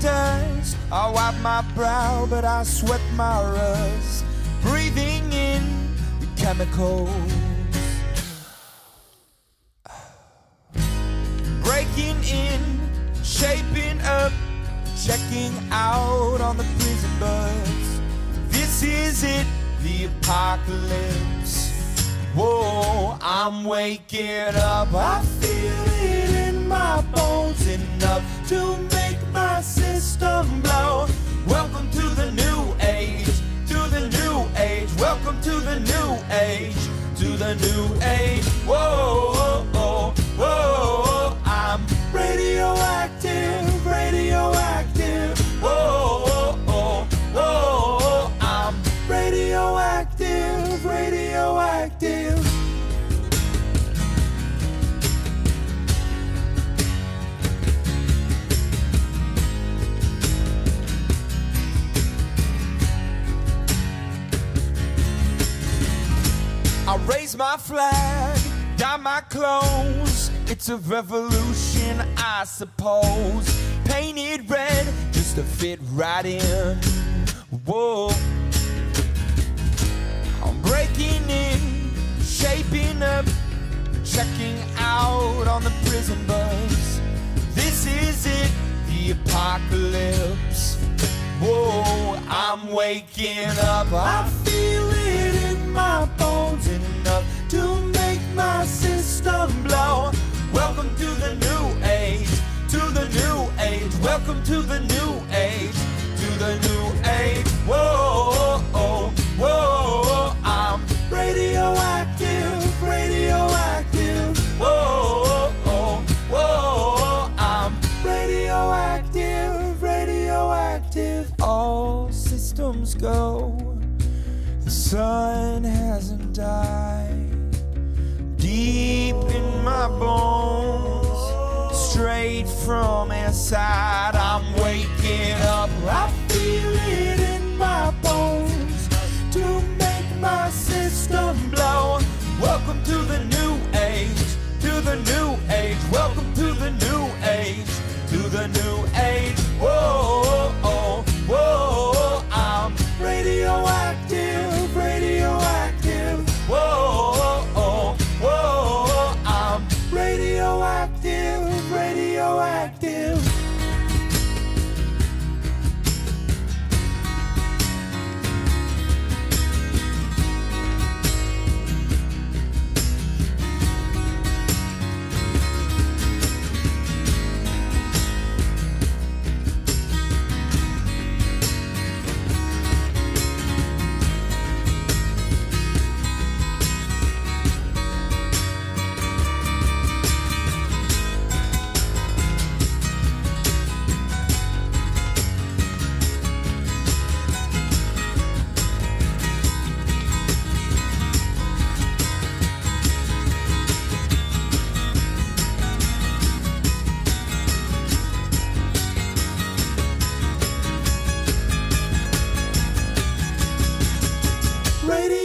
does. I wipe my brow, but I sweat my rust. Breathing in the chemicals. Breaking in, shaping up, checking out on the prison bus. This is it, the apocalypse. Whoa, I'm waking up. I feel it in my bones enough age, to the new age. Whoa, raise my flag, dye my clothes. It's a revolution, I suppose. Painted red just to fit right in. Whoa. I'm breaking in, shaping up, checking out on the prison bus. This is it, the apocalypse. Whoa, I'm waking up. I feel it Welcome to the new age, to the new age. Whoa, whoa, whoa, I'm radioactive, radioactive. Whoa, whoa, whoa, I'm radioactive, radioactive. All systems go. The sun hasn't died. Deep in my bones, from inside, Radio